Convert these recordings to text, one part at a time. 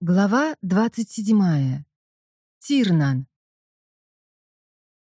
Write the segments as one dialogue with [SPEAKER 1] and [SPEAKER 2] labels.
[SPEAKER 1] Глава двадцать седьмая. Тирнан.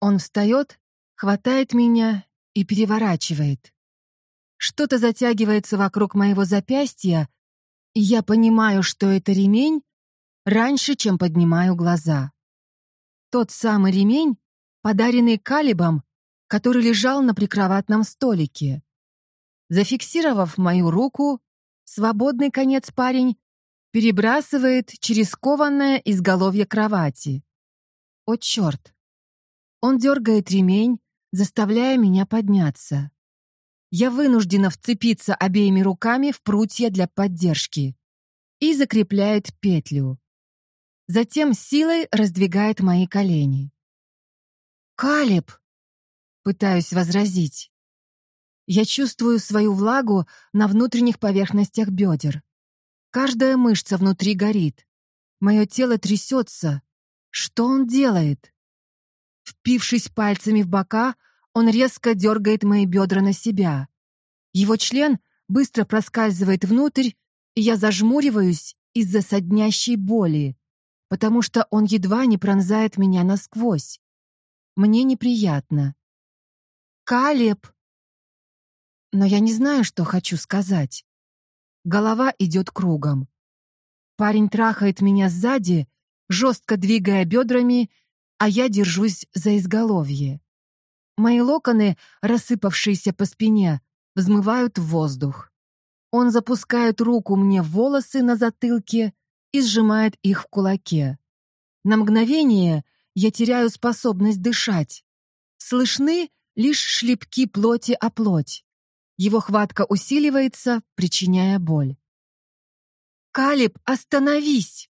[SPEAKER 1] Он встает, хватает меня и переворачивает. Что-то затягивается вокруг моего запястья, и я понимаю, что это ремень, раньше, чем поднимаю глаза. Тот самый ремень, подаренный Калибом, который лежал на прикроватном столике. Зафиксировав мою руку, свободный конец парень перебрасывает через кованное изголовье кровати. О, черт! Он дергает ремень, заставляя меня подняться. Я вынуждена вцепиться обеими руками в прутья для поддержки и закрепляет петлю. Затем силой раздвигает мои колени. «Калиб!» Пытаюсь возразить. Я чувствую свою влагу на внутренних поверхностях бедер. Каждая мышца внутри горит. Мое тело трясется. Что он делает? Впившись пальцами в бока, он резко дергает мои бедра на себя. Его член быстро проскальзывает внутрь, и я зажмуриваюсь из-за соднящей боли, потому что он едва не пронзает меня насквозь. Мне неприятно. «Калеб!» Но я не знаю, что хочу сказать. Голова идет кругом. Парень трахает меня сзади, жестко двигая бедрами, а я держусь за изголовье. Мои локоны, рассыпавшиеся по спине, взмывают в воздух. Он запускает руку мне в волосы на затылке и сжимает их в кулаке. На мгновение я теряю способность дышать. Слышны лишь шлепки плоти о плоть. Его хватка усиливается, причиняя боль. «Калиб, остановись!»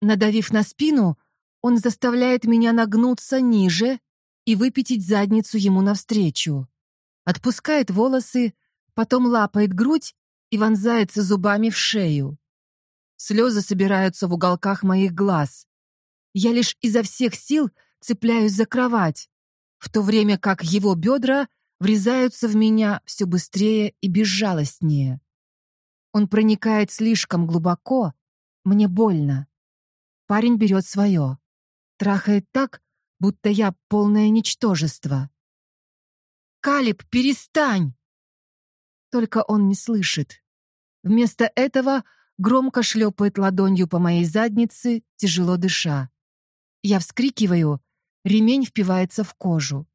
[SPEAKER 1] Надавив на спину, он заставляет меня нагнуться ниже и выпятить задницу ему навстречу. Отпускает волосы, потом лапает грудь и вонзается зубами в шею. Слезы собираются в уголках моих глаз. Я лишь изо всех сил цепляюсь за кровать, в то время как его бедра врезаются в меня все быстрее и безжалостнее. Он проникает слишком глубоко, мне больно. Парень берет свое, трахает так, будто я полное ничтожество. «Калиб, перестань!» Только он не слышит. Вместо этого громко шлепает ладонью по моей заднице, тяжело дыша. Я вскрикиваю, ремень впивается в кожу.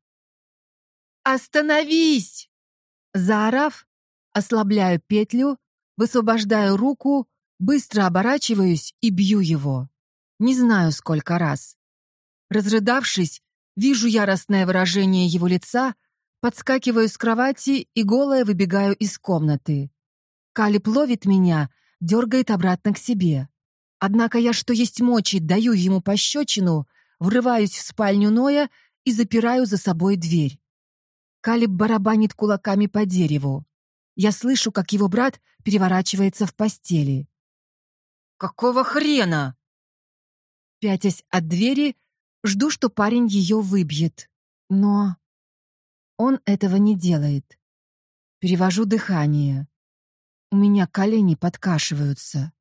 [SPEAKER 1] «Остановись!» Заорав, ослабляю петлю, высвобождаю руку, быстро оборачиваюсь и бью его. Не знаю, сколько раз. Разрыдавшись, вижу яростное выражение его лица, подскакиваю с кровати и голая выбегаю из комнаты. Калиб ловит меня, дергает обратно к себе. Однако я, что есть мочи, даю ему пощечину, врываюсь в спальню Ноя и запираю за собой дверь. Калиб барабанит кулаками по дереву. Я слышу, как его брат переворачивается в постели. «Какого хрена?» Пятясь от двери, жду, что парень ее выбьет. Но он этого не делает. Перевожу дыхание. У меня колени подкашиваются.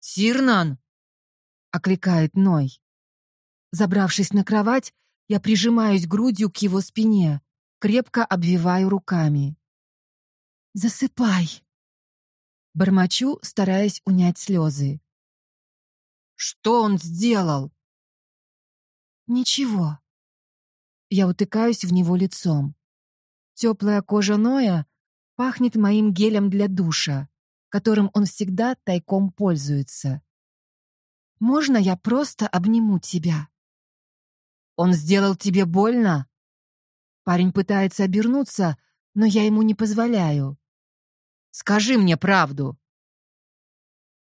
[SPEAKER 1] «Сирнан!» — окликает Ной. Забравшись на кровать, я прижимаюсь грудью к его спине, крепко обвиваю руками. «Засыпай!» Бормочу, стараясь унять слезы. «Что он сделал?» «Ничего». Я утыкаюсь в него лицом. Теплая кожа Ноя пахнет моим гелем для душа, которым он всегда тайком пользуется. «Можно я просто обниму тебя?» «Он сделал тебе больно?» Парень пытается обернуться, но я ему не позволяю. «Скажи мне правду!»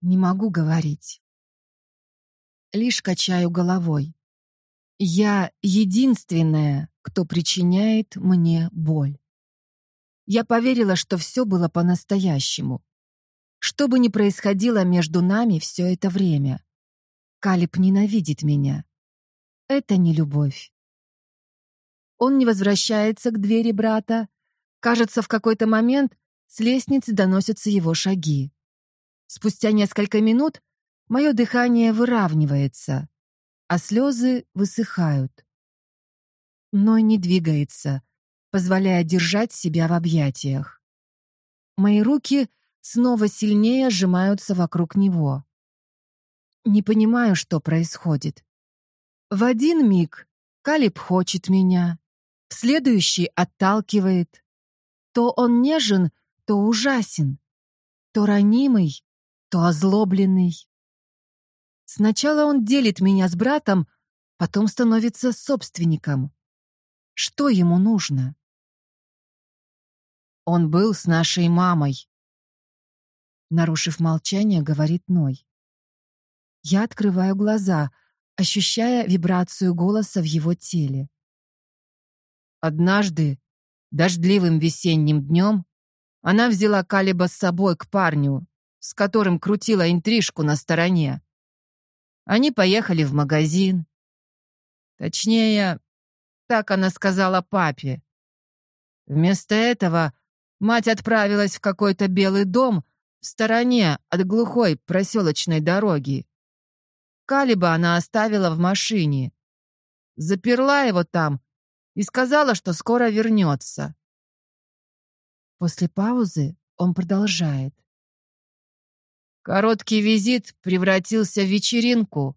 [SPEAKER 1] Не могу говорить. Лишь качаю головой. Я единственная, кто причиняет мне боль. Я поверила, что все было по-настоящему. Что бы ни происходило между нами все это время. Калиб ненавидит меня. Это не любовь. Он не возвращается к двери брата. Кажется, в какой-то момент с лестницы доносятся его шаги. Спустя несколько минут мое дыхание выравнивается, а слезы высыхают. Но не двигается, позволяя держать себя в объятиях. Мои руки снова сильнее сжимаются вокруг него. Не понимаю, что происходит. В один миг Калиб хочет меня, следующий отталкивает. То он нежен, то ужасен, то ранимый, то озлобленный. Сначала он делит меня с братом, потом становится собственником. Что ему нужно? Он был с нашей мамой. Нарушив молчание, говорит Ной. Я открываю глаза, ощущая вибрацию голоса в его теле. Однажды, дождливым весенним днем, она взяла Калиба с собой к парню, с которым крутила интрижку на стороне. Они поехали в магазин. Точнее, так она сказала папе. Вместо этого мать отправилась в какой-то белый дом в стороне от глухой проселочной дороги. Калиба она оставила в машине. Заперла его там и сказала, что скоро вернется. После паузы он продолжает. Короткий визит превратился в вечеринку.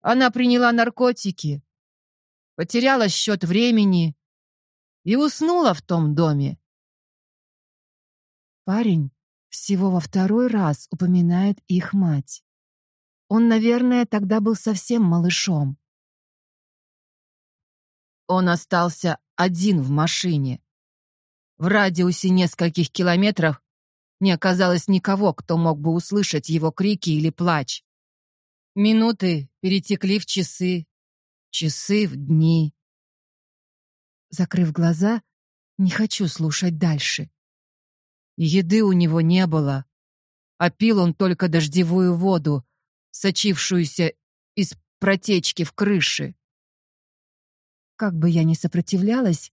[SPEAKER 1] Она приняла наркотики, потеряла счет времени и уснула в том доме. Парень всего во второй раз упоминает их мать. Он, наверное, тогда был совсем малышом. Он остался один в машине. В радиусе нескольких километров не оказалось никого, кто мог бы услышать его крики или плач. Минуты перетекли в часы, часы в дни. Закрыв глаза, не хочу слушать дальше. Еды у него не было, а пил он только дождевую воду, сочившуюся из протечки в крыше. Как бы я ни сопротивлялась,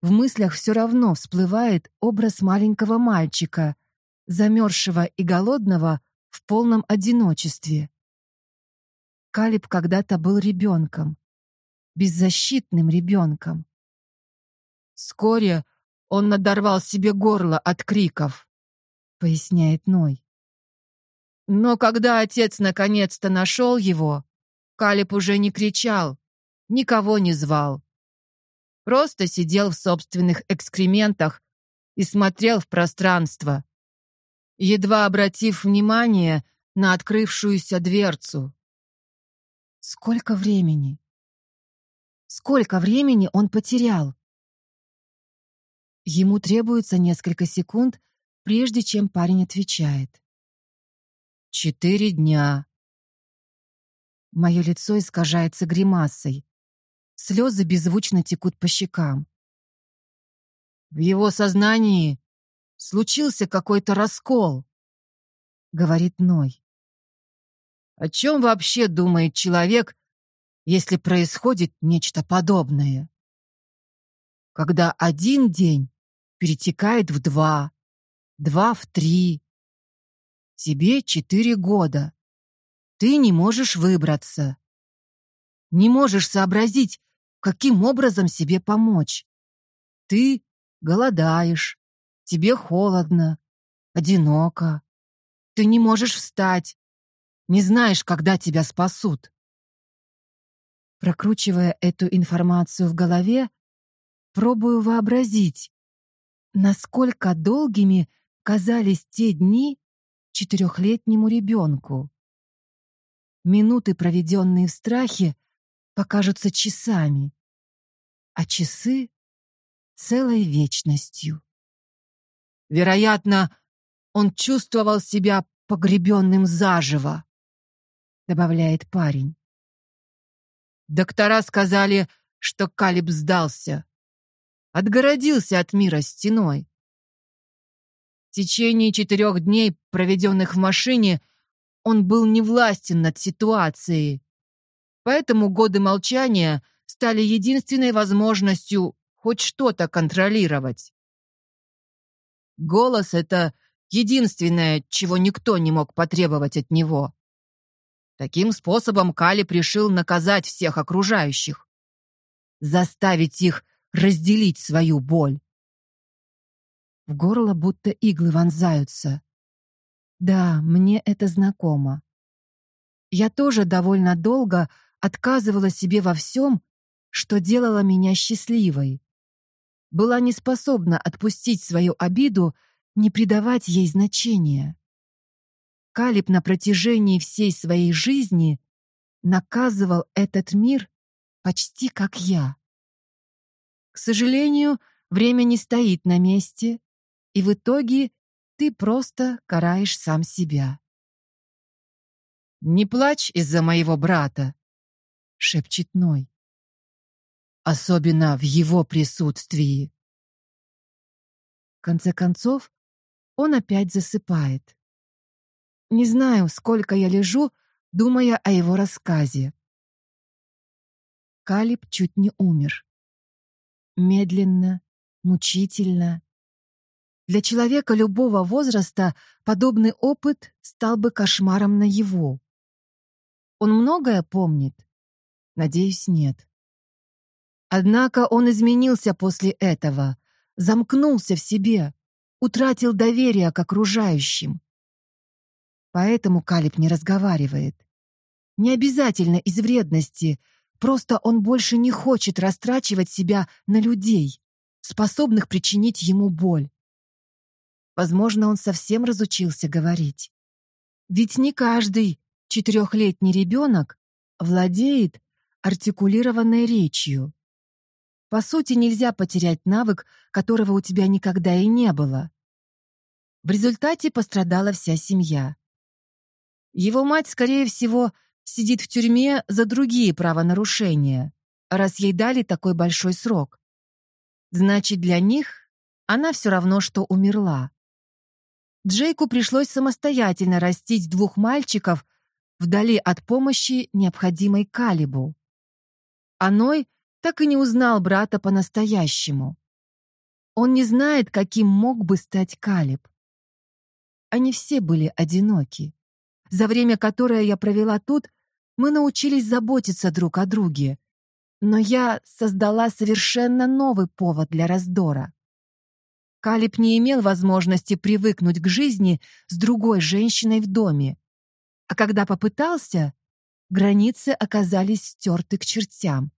[SPEAKER 1] в мыслях все равно всплывает образ маленького мальчика, замерзшего и голодного в полном одиночестве. Калиб когда-то был ребенком, беззащитным ребенком. Вскоре он надорвал себе горло от криков, поясняет Ной. Но когда отец наконец-то нашел его, Калиб уже не кричал, никого не звал. Просто сидел в собственных экскрементах и смотрел в пространство, едва обратив внимание на открывшуюся дверцу. Сколько времени? Сколько времени он потерял? Ему требуется несколько секунд, прежде чем парень отвечает. Четыре дня. Мое лицо искажается гримасой. Слезы беззвучно текут по щекам. В его сознании случился какой-то раскол, говорит Ной. О чем вообще думает человек, если происходит нечто подобное? Когда один день перетекает в два, два в три. Тебе четыре года. Ты не можешь выбраться. Не можешь сообразить, каким образом себе помочь. Ты голодаешь, тебе холодно, одиноко. Ты не можешь встать, не знаешь, когда тебя спасут. Прокручивая эту информацию в голове, пробую вообразить, насколько долгими казались те дни четырехлетнему ребенку. Минуты, проведенные в страхе, покажутся часами, а часы — целой вечностью. Вероятно, он чувствовал себя погребенным заживо, добавляет парень. Доктора сказали, что Калиб сдался, отгородился от мира стеной. В течение четырех дней, проведенных в машине, он был невластен над ситуацией. Поэтому годы молчания стали единственной возможностью хоть что-то контролировать. Голос — это единственное, чего никто не мог потребовать от него. Таким способом Калиб решил наказать всех окружающих. Заставить их разделить свою боль. В горло будто иглы вонзаются. Да, мне это знакомо. Я тоже довольно долго отказывала себе во всем, что делало меня счастливой. Была не способна отпустить свою обиду, не придавать ей значения. Калиб на протяжении всей своей жизни наказывал этот мир почти как я. К сожалению, время не стоит на месте, и в итоге ты просто караешь сам себя. «Не плачь из-за моего брата», — шепчет Ной. «Особенно в его присутствии». В конце концов, он опять засыпает. Не знаю, сколько я лежу, думая о его рассказе. Калиб чуть не умер. Медленно, мучительно. Для человека любого возраста подобный опыт стал бы кошмаром на его. Он многое помнит? Надеюсь, нет. Однако он изменился после этого, замкнулся в себе, утратил доверие к окружающим. Поэтому Калиб не разговаривает. Не обязательно из вредности, просто он больше не хочет растрачивать себя на людей, способных причинить ему боль. Возможно, он совсем разучился говорить. Ведь не каждый четырехлетний ребенок владеет артикулированной речью. По сути, нельзя потерять навык, которого у тебя никогда и не было. В результате пострадала вся семья. Его мать, скорее всего, сидит в тюрьме за другие правонарушения, раз ей дали такой большой срок. Значит, для них она все равно, что умерла. Джейку пришлось самостоятельно растить двух мальчиков вдали от помощи, необходимой Калибу. Аной так и не узнал брата по-настоящему. Он не знает, каким мог бы стать Калиб. Они все были одиноки. За время, которое я провела тут, мы научились заботиться друг о друге. Но я создала совершенно новый повод для раздора. Калиб не имел возможности привыкнуть к жизни с другой женщиной в доме. А когда попытался, границы оказались стерты к чертям.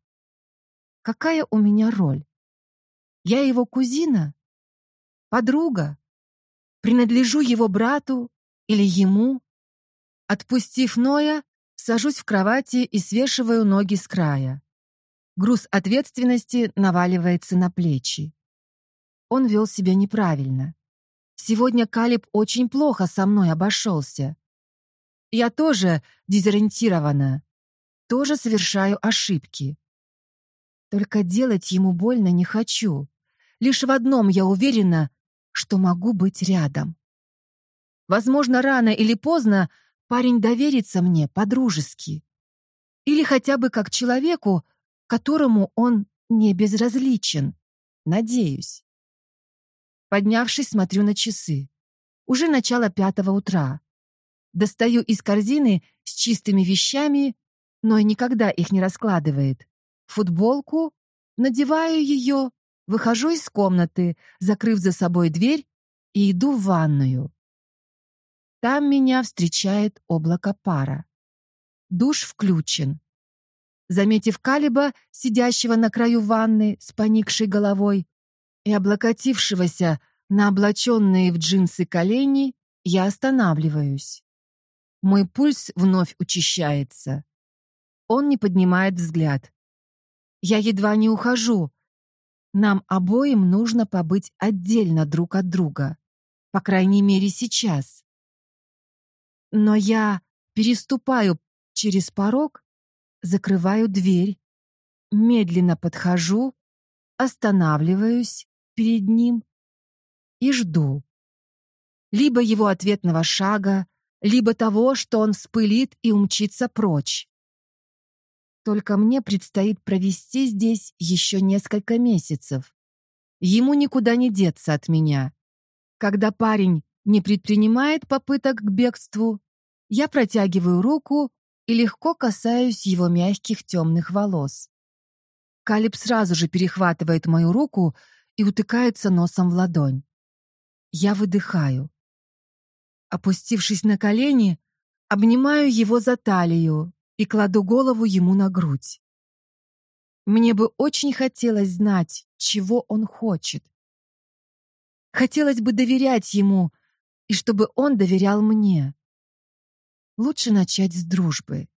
[SPEAKER 1] Какая у меня роль? Я его кузина? Подруга? Принадлежу его брату или ему? Отпустив Ноя, сажусь в кровати и свешиваю ноги с края. Груз ответственности наваливается на плечи. Он вел себя неправильно. Сегодня Калиб очень плохо со мной обошелся. Я тоже дезориентирована, тоже совершаю ошибки. Только делать ему больно не хочу. Лишь в одном я уверена, что могу быть рядом. Возможно, рано или поздно парень доверится мне по-дружески. Или хотя бы как человеку, которому он не безразличен. Надеюсь. Поднявшись, смотрю на часы. Уже начало пятого утра. Достаю из корзины с чистыми вещами, но никогда их не раскладывает. Футболку, надеваю ее, выхожу из комнаты, закрыв за собой дверь, и иду в ванную. Там меня встречает облако пара. Душ включен. Заметив Калиба, сидящего на краю ванны с поникшей головой и облокотившегося на облаченные в джинсы колени, я останавливаюсь. Мой пульс вновь учащается. Он не поднимает взгляд. Я едва не ухожу. Нам обоим нужно побыть отдельно друг от друга. По крайней мере, сейчас. Но я переступаю через порог, закрываю дверь, медленно подхожу, останавливаюсь перед ним и жду. Либо его ответного шага, либо того, что он вспылит и умчится прочь. Только мне предстоит провести здесь еще несколько месяцев. Ему никуда не деться от меня. Когда парень не предпринимает попыток к бегству, я протягиваю руку и легко касаюсь его мягких темных волос. Калиб сразу же перехватывает мою руку и утыкается носом в ладонь. Я выдыхаю. Опустившись на колени, обнимаю его за талию и кладу голову ему на грудь. Мне бы очень хотелось знать, чего он хочет. Хотелось бы доверять ему, и чтобы он доверял мне. Лучше начать с дружбы.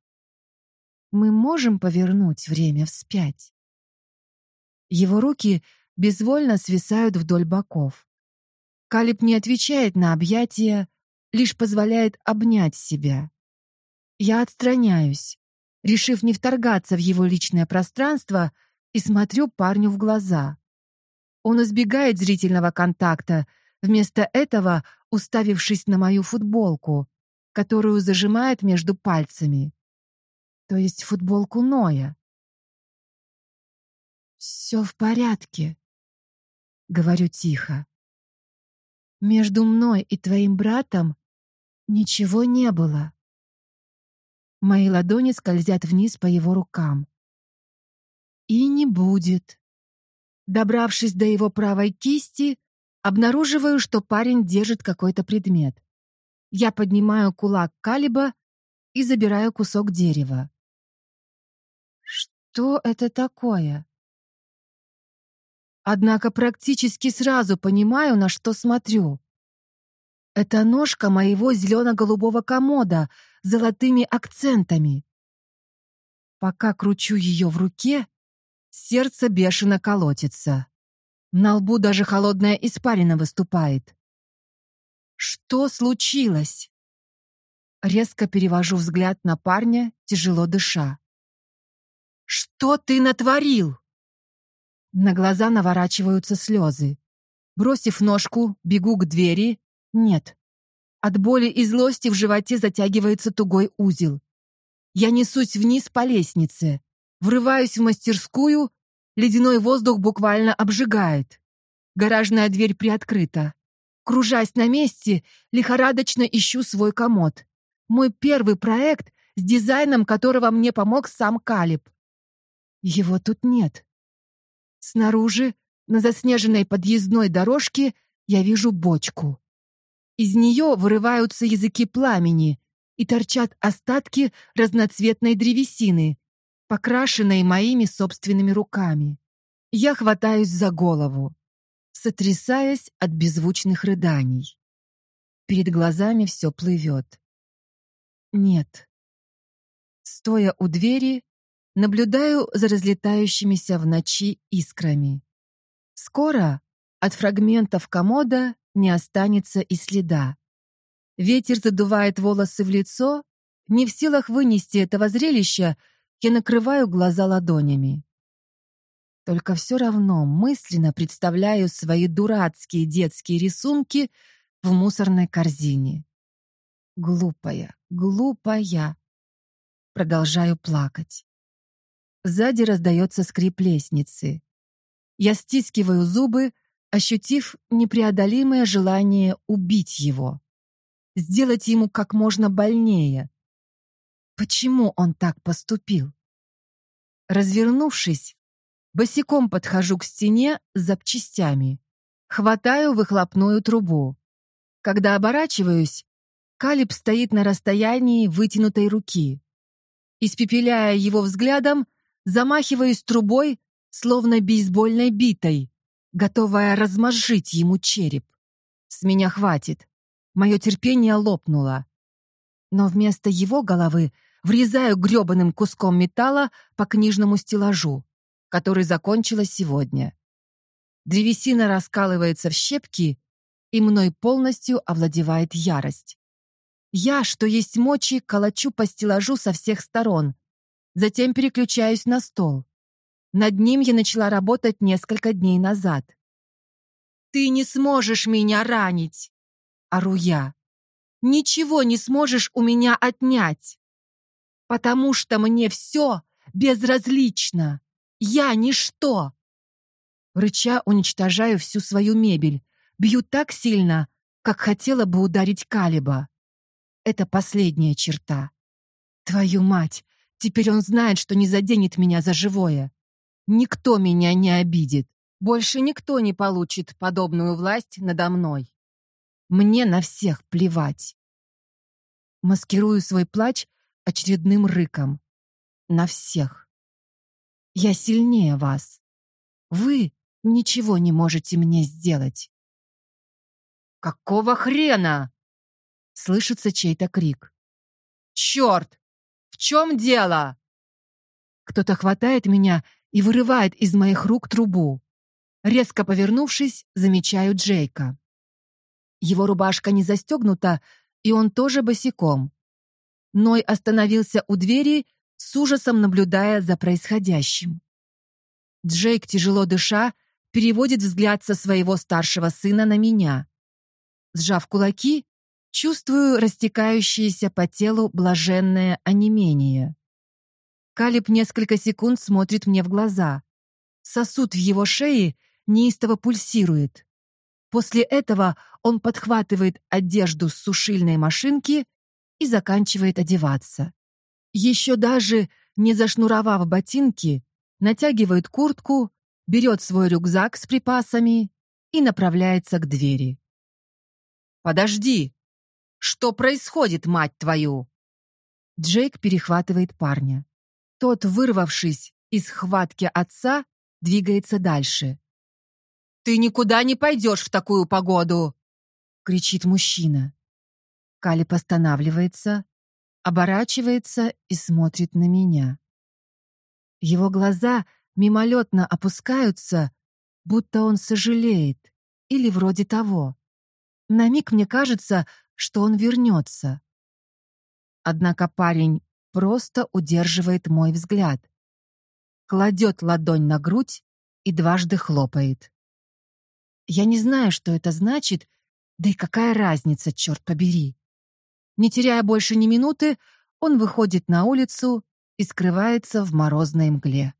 [SPEAKER 1] Мы можем повернуть время вспять. Его руки безвольно свисают вдоль боков. Калиб не отвечает на объятия, лишь позволяет обнять себя. Я отстраняюсь, решив не вторгаться в его личное пространство, и смотрю парню в глаза. Он избегает зрительного контакта, вместо этого уставившись на мою футболку, которую зажимает между пальцами. То есть футболку Ноя. «Все в порядке», — говорю тихо. «Между мной и твоим братом ничего не было». Мои ладони скользят вниз по его рукам. «И не будет». Добравшись до его правой кисти, обнаруживаю, что парень держит какой-то предмет. Я поднимаю кулак Калиба и забираю кусок дерева. Что это такое? Однако практически сразу понимаю, на что смотрю. Это ножка моего зелено-голубого комода с золотыми акцентами. Пока кручу ее в руке, сердце бешено колотится. На лбу даже холодная испарина выступает. Что случилось? Резко перевожу взгляд на парня, тяжело дыша. Что ты натворил? На глаза наворачиваются слезы. Бросив ножку, бегу к двери. Нет. От боли и злости в животе затягивается тугой узел. Я несусь вниз по лестнице. Врываюсь в мастерскую. Ледяной воздух буквально обжигает. Гаражная дверь приоткрыта. Кружась на месте, лихорадочно ищу свой комод. Мой первый проект, с дизайном которого мне помог сам Калиб. Его тут нет. Снаружи, на заснеженной подъездной дорожке, я вижу бочку. Из нее вырываются языки пламени и торчат остатки разноцветной древесины, покрашенной моими собственными руками. Я хватаюсь за голову, сотрясаясь от беззвучных рыданий. Перед глазами все плывет. Нет. Стоя у двери, Наблюдаю за разлетающимися в ночи искрами. Скоро от фрагментов комода не останется и следа. Ветер задувает волосы в лицо, не в силах вынести этого зрелища, я накрываю глаза ладонями. Только все равно мысленно представляю свои дурацкие детские рисунки в мусорной корзине. Глупая, глупая. Продолжаю плакать. Сзади раздается скрип лестницы. Я стискиваю зубы, ощутив непреодолимое желание убить его. Сделать ему как можно больнее. Почему он так поступил? Развернувшись, босиком подхожу к стене с запчастями. Хватаю выхлопную трубу. Когда оборачиваюсь, Калиб стоит на расстоянии вытянутой руки. Испепеляя его взглядом, замахиваюсь трубой, словно бейсбольной битой, готовая размозжить ему череп. С меня хватит. Мое терпение лопнуло. Но вместо его головы врезаю грёбаным куском металла по книжному стеллажу, который закончилась сегодня. Древесина раскалывается в щепки, и мной полностью овладевает ярость. Я, что есть мочи, колочу по стеллажу со всех сторон, Затем переключаюсь на стол. Над ним я начала работать несколько дней назад. «Ты не сможешь меня ранить!» — ору я. «Ничего не сможешь у меня отнять! Потому что мне все безразлично! Я ничто!» Рыча уничтожаю всю свою мебель, бью так сильно, как хотела бы ударить Калиба. Это последняя черта. Твою мать! Теперь он знает, что не заденет меня за живое. Никто меня не обидит. Больше никто не получит подобную власть надо мной. Мне на всех плевать. Маскирую свой плач очередным рыком. На всех. Я сильнее вас. Вы ничего не можете мне сделать. «Какого хрена?» Слышится чей-то крик. «Черт! В чем дело?» Кто-то хватает меня и вырывает из моих рук трубу. Резко повернувшись, замечаю Джейка. Его рубашка не застегнута, и он тоже босиком. Ной остановился у двери, с ужасом наблюдая за происходящим. Джейк, тяжело дыша, переводит взгляд со своего старшего сына на меня. Сжав кулаки, чувствую растекающееся по телу блаженное онемение. Калиб несколько секунд смотрит мне в глаза. Сосуд в его шее неистово пульсирует. После этого он подхватывает одежду с сушильной машинки и заканчивает одеваться. Еще даже не зашнуровав ботинки, натягивает куртку, берет свой рюкзак с припасами и направляется к двери. «Подожди! Что происходит, мать твою?» Джейк перехватывает парня. Тот, вырвавшись из хватки отца, двигается дальше. «Ты никуда не пойдешь в такую погоду!» — кричит мужчина. Калиб останавливается, оборачивается и смотрит на меня. Его глаза мимолетно опускаются, будто он сожалеет, или вроде того. На миг мне кажется, что он вернется. Однако парень просто удерживает мой взгляд, кладет ладонь на грудь и дважды хлопает. Я не знаю, что это значит, да и какая разница, черт побери. Не теряя больше ни минуты, он выходит на улицу и скрывается в морозной мгле.